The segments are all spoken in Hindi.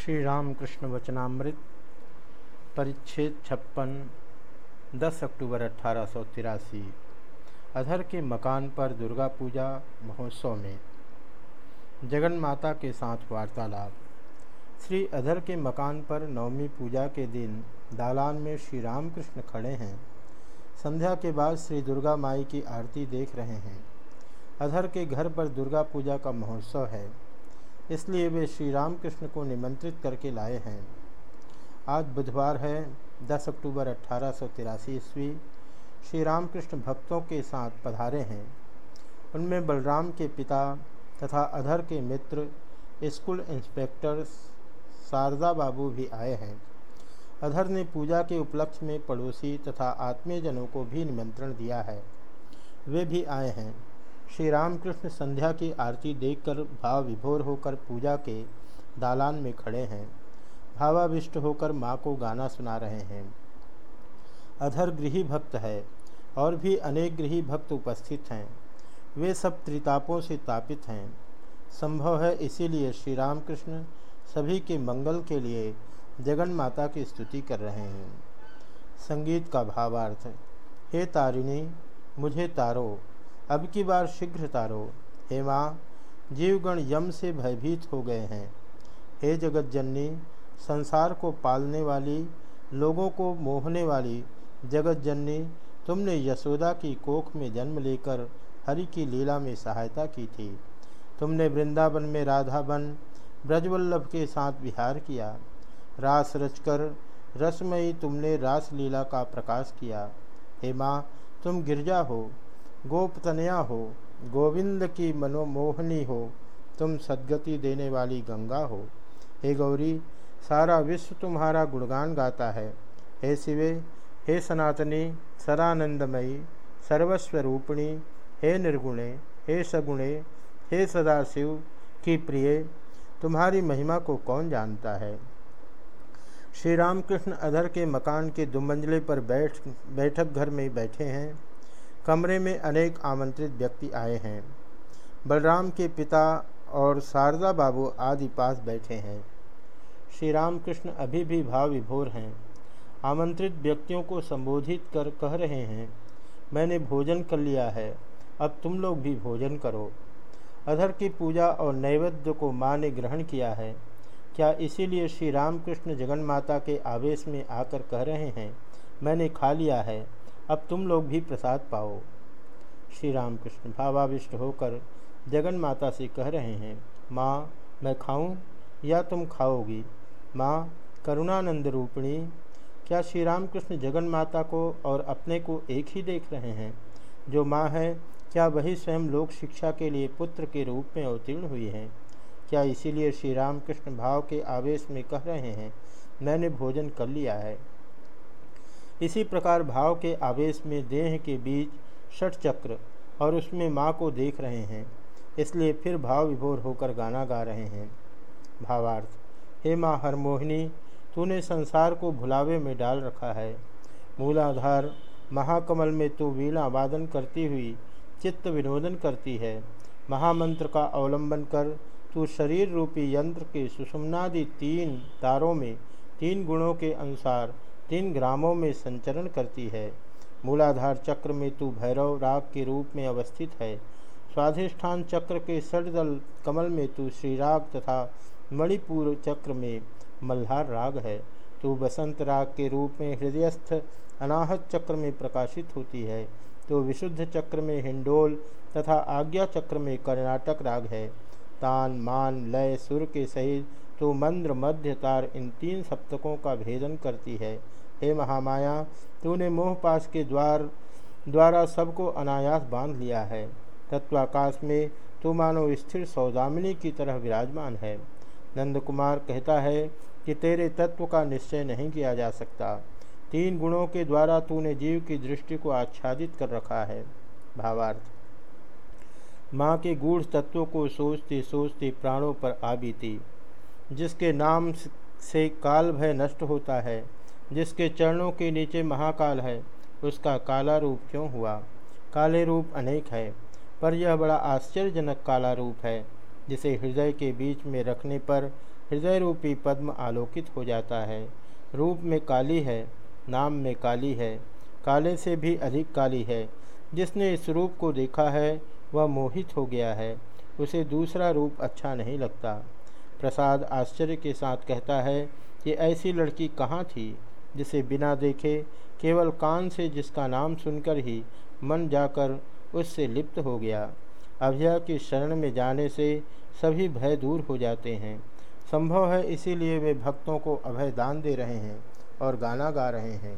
श्री रामकृष्ण वचनामृत परिच्छेद छप्पन 10 अक्टूबर अठारह अधर के मकान पर दुर्गा पूजा महोत्सव में। जगन माता के साथ वार्तालाप। श्री अधर के मकान पर नवमी पूजा के दिन दालान में श्री रामकृष्ण खड़े हैं। संध्या के बाद श्री दुर्गा माई की आरती देख रहे हैं। अधर के घर पर दुर्गा पूजा का महोत्सव है। इसलिए वे श्री रामकृष्ण को निमंत्रित करके लाए हैं। आज बुधवार है 10 अक्टूबर अट्ठारह ईस्वी। श्री रामकृष्ण भक्तों के साथ पधारे हैं। उनमें बलराम के पिता तथा अधर के मित्र, स्कूल इंस्पेक्टर शारदा बाबू भी आए हैं। अधर ने पूजा के उपलक्ष्य में पड़ोसी तथा आत्मीयजनों को भी निमंत्रण दिया है। वे भी आए हैं। श्री रामकृष्ण संध्या की आरती देखकर भाव विभोर होकर पूजा के दालान में खड़े हैं। भावाविष्ट होकर माँ को गाना सुना रहे हैं। अधर गृही भक्त है और भी अनेक गृही भक्त उपस्थित हैं। वे सब त्रितापों से तापित हैं। संभव है इसीलिए श्री रामकृष्ण सभी के मंगल के लिए जगन माता की स्तुति कर रहे हैं। संगीत का भावार्थ, हे तारिणी, मुझे तारो अब की बार शीघ्र तारो। हे माँ, जीवगण यम से भयभीत हो गए हैं। हे जगत जननी संसार को पालने वाली, लोगों को मोहने वाली जगत जननी तुमने यशोदा की कोख में जन्म लेकर हरि की लीला में सहायता की थी। तुमने वृंदावन में राधा बन ब्रजवल्लभ के साथ विहार किया। रास रचकर रसमयी तुमने रास लीला का प्रकाश किया। हे माँ, तुम गिरजा हो। गोपतनया हो, गोविंद की मनोमोहनी हो, तुम सदगति देने वाली गंगा हो। हे गौरी, सारा विश्व तुम्हारा गुणगान गाता है। हे शिवे, हे सनातनी, सदानंदमयी, सर्वस्वरूपिणी, हे निर्गुणे, हे सगुणे, हे सदाशिव की प्रिय, तुम्हारी महिमा को कौन जानता है? श्री रामकृष्ण अधर के मकान के दुमंजले पर बैठ, बैठक घर में बैठे हैं। कमरे में अनेक आमंत्रित व्यक्ति आए हैं। बलराम के पिता और शारदा बाबू आदि पास बैठे हैं। श्री रामकृष्ण अभी भी भाव विभोर हैं। आमंत्रित व्यक्तियों को संबोधित कर कह रहे हैं, मैंने भोजन कर लिया है, अब तुम लोग भी भोजन करो। अधर की पूजा और नैवेद्य को माँ ने ग्रहण किया है। क्या इसीलिए श्री रामकृष्ण जगन माता के आवेश में आकर कह रहे हैं, मैंने खा लिया है अब तुम लोग भी प्रसाद पाओ। श्री रामकृष्ण भावाविष्ट होकर जगन माता से कह रहे हैं, माँ, मैं खाऊं या तुम खाओगी? माँ, करुणानंद रूपिणी, क्या श्री रामकृष्ण जगन माता को और अपने को एक ही देख रहे हैं? जो माँ है, क्या वही स्वयं लोक शिक्षा के लिए पुत्र के रूप में अवतीर्ण हुई हैं? क्या इसीलिए श्री रामकृष्ण भाव के आवेश में कह रहे हैं, मैंने भोजन कर लिया है। इसी प्रकार भाव के आवेश में देह के बीच षट चक्र और उसमें माँ को देख रहे हैं, इसलिए फिर भाव विभोर होकर गाना गा रहे हैं। भावार्थ, हे माँ हरमोहिनी, तूने संसार को भुलावे में डाल रखा है। मूलाधार, महाकमल में तू वीणा वादन करती हुई चित्त विनोदन करती है। महामंत्र का अवलंबन कर तू शरीर रूपी यंत्र के सुषुम्नादि तीन तारों में तीन गुणों के अनुसार तीन ग्रामों में संचरण करती है। मूलाधार चक्र में तू भैरव राग के रूप में अवस्थित है। स्वाधिष्ठान चक्र के सड़दल कमल में तू श्रीराग तथा मणिपुर चक्र में मल्हार राग है। तू बसंत राग के रूप में हृदयस्थ अनाहत चक्र में प्रकाशित होती है। तो विशुद्ध चक्र में हिंडोल तथा आज्ञा चक्र में कर्नाटक राग है। तान, मान, लय, सुर के सहित तो मंद्र, मध्य, तार इन तीन सप्तकों का भेदन करती है। हे महामाया, तूने मोहपास के द्वार, द्वारा सबको अनायास बाँध लिया है। तत्वाकाश में तू मानो स्थिर सौदामिनी की तरह विराजमान है। नंद कुमार कहता है कि तेरे तत्व का निश्चय नहीं किया जा सकता। तीन गुणों के द्वारा तूने जीव की दृष्टि को आच्छादित कर रखा है। भावार्थ। माँ के गूढ़ तत्वों को सोचते सोचते प्राणों पर आ बीती, जिसके नाम से काल भय नष्ट होता है। जिसके चरणों के नीचे महाकाल है, उसका काला रूप क्यों हुआ? काले रूप अनेक है, पर यह बड़ा आश्चर्यजनक काला रूप है, जिसे हृदय के बीच में रखने पर हृदय रूपी पद्म आलोकित हो जाता है। रूप में काली है, नाम में काली है, काले से भी अधिक काली है। जिसने इस रूप को देखा है, वह मोहित हो गया है, उसे दूसरा रूप अच्छा नहीं लगता। प्रसाद आश्चर्य के साथ कहता है कि ऐसी लड़की कहाँ थी? जिसे बिना देखे, केवल कान से जिसका नाम सुनकर ही मन जाकर उससे लिप्त हो गया। अभया की शरण में जाने से सभी भय दूर हो जाते हैं। संभव है इसीलिए वे भक्तों को अभय दान दे रहे हैं और गाना गा रहे हैं।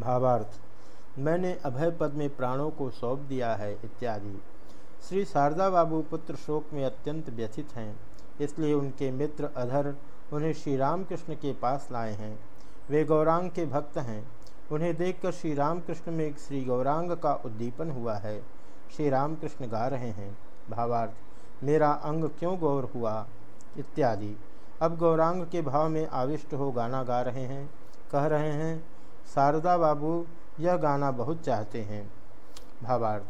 भावार्थ, मैंने अभय पद में प्राणों को सौंप दिया है इत्यादि। श्री शारदा बाबू पुत्र शोक में अत्यंत व्यथित हैं, इसलिए उनके मित्र अधर उन्हें श्री रामकृष्ण के पास लाए हैं। वे गौरांग के भक्त हैं। उन्हें देखकर श्री रामकृष्ण में श्री गौरांग का उद्दीपन हुआ है। श्री रामकृष्ण गा रहे हैं। भावार्थ, मेरा अंग क्यों गौर हुआ? इत्यादि। अब गौरांग के भाव में आविष्ट हो गाना गा रहे हैं। कह रहे हैं, शारदा बाबू, यह गाना बहुत चाहते हैं। भावार्थ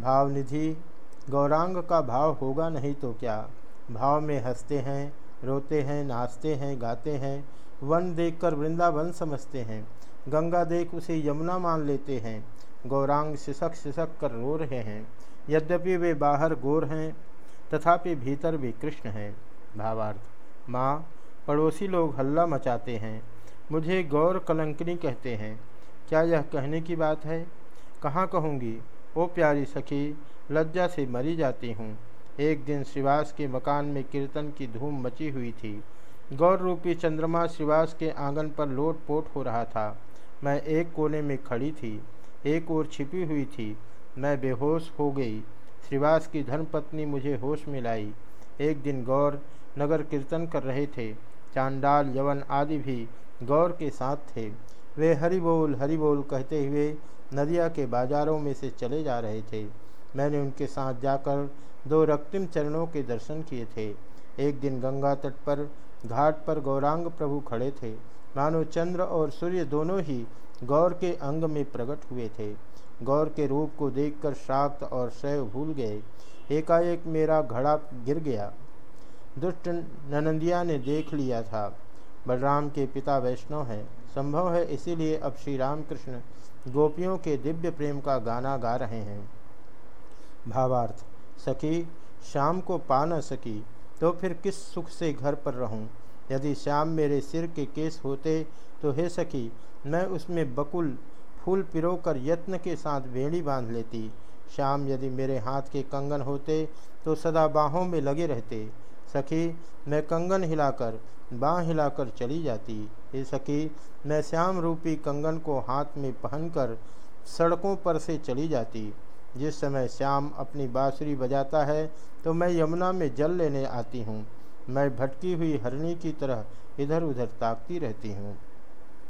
भावनिधि गौरांग का भाव होगा नहीं तो क्या? भाव में हँसते हैं, रोते हैं, नाचते हैं, गाते हैं वन देखकर वृंदावन समझते हैं। गंगा देख उसे यमुना मान लेते हैं। गौरांग सिसक सिसक कर रो रहे हैं। यद्यपि वे बाहर गोर हैं, तथापि भीतर भी कृष्ण हैं। भावार्थ, माँ, पड़ोसी लोग हल्ला मचाते हैं। मुझे गौर कलंकनी कहते हैं। क्या यह कहने की बात है? कहाँ कहूँगी? ओ प्यारी सखी, लज्जा से मरी जाती हूँ। एक दिन श्रीवास के मकान में कीर्तन की धूम मची हुई थी। गौर रूपी चंद्रमा श्रीवास के आँगन पर लोट पोट हो रहा था। मैं एक कोने में खड़ी थी। एक ओर छिपी हुई थी। मैं बेहोश हो गई। श्रीवास की धर्मपत्नी मुझे होश में लाई। एक दिन गौर नगर कीर्तन कर रहे थे। चांडाल, यवन आदि भी गौर के साथ थे। वे हरि बोल हरि बोल कहते हुए नदिया के बाजारों में से चले जा रहे थे। मैंने उनके साथ जाकर दो रक्तिम चरणों के दर्शन किए थे। एक दिन गंगा तट पर घाट पर गौरांग प्रभु खड़े थे। मानो चंद्र और सूर्य दोनों ही गौर के अंग में प्रकट हुए थे। गौर के रूप को देखकर शाक्त और शैव भूल गए। एकाएक मेरा घड़ा गिर गया। दुष्ट ननंदिया ने देख लिया था। बलराम के पिता वैष्णव हैं। संभव है इसीलिए अब श्री रामकृष्ण गोपियों के दिव्य प्रेम का गाना गा रहे हैं। भावार्थ, सखी, शाम को पा न सकी। तो फिर किस सुख से घर पर रहूँ? यदि श्याम मेरे सिर के केस होते तो हे सखी, मैं उसमें बकुल फूल पिरोकर यत्न के साथ भेड़ी बाँध लेती। श्याम यदि मेरे हाथ के कंगन होते तो सदा बाहों में लगे रहते। सखी, मैं कंगन हिलाकर बाँ हिलाकर चली जाती। हे सखी, मैं श्याम रूपी कंगन को हाथ में पहनकर सड़कों पर से चली जाती। जिस समय श्याम अपनी बाँसुरी बजाता है तो मैं यमुना में जल लेने आती हूँ। मैं भटकी हुई हरणी की तरह इधर उधर ताकती रहती हूँ।